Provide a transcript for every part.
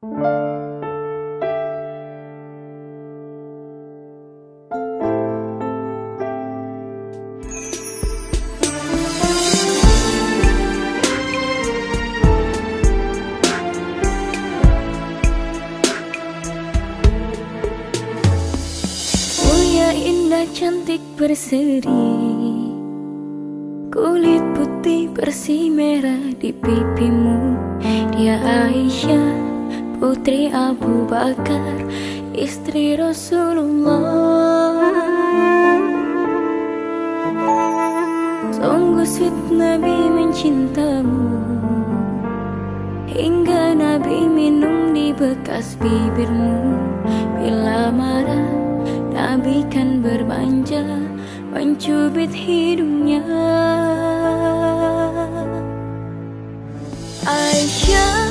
cantik berseri. Kulit putih bersih merah di pipimu. Dia Aisyah putri Abu Bakar Istri Rasulullah. Sungguh sweet Nabi mencintamu. Hingga Nabi minum di bekas bibirmu. Bila marah Nabi kan berbanja Mencubit hidungnya. Aisyah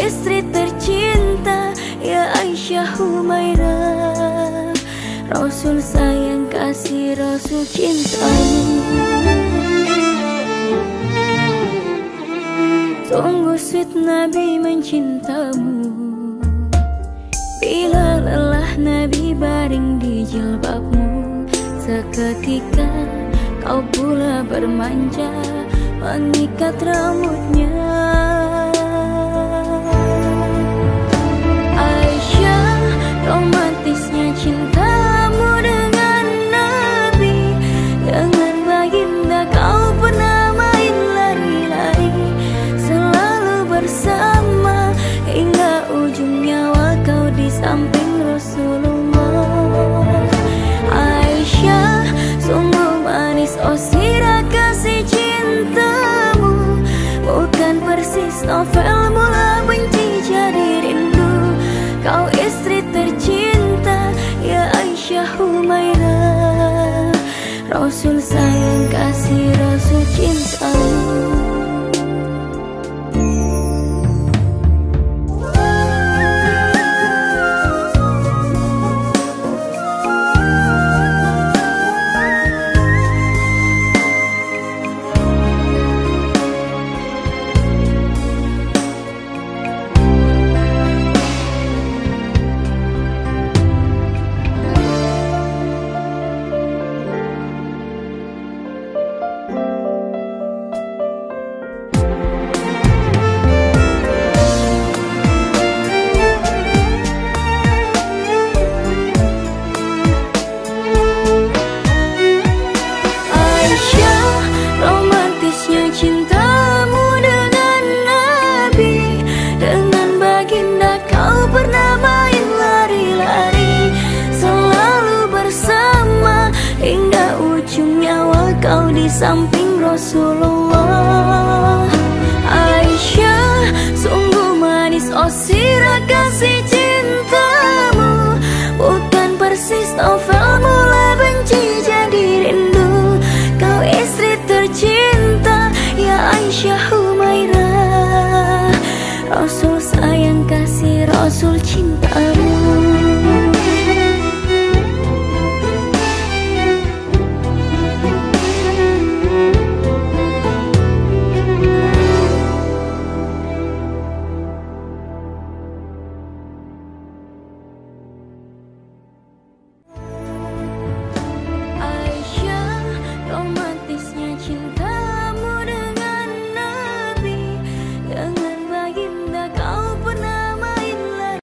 Rasul sayang kasih Rasul cintamu. Sungguh sweet Nabi mencintamu. Bila lelah Nabi baring di jilbabmu. Seketika kau pula bermanja Mengikat rambutnya samping Rasulullah. Aisyah sungguh manis. Oh sirah kasih cintamu. Bukan persis novel mula benci jadi rindu. Kau istri tercinta ya Aisyah Humaira. Rasul sayang kasih Rasul cintamu Humaira Rasul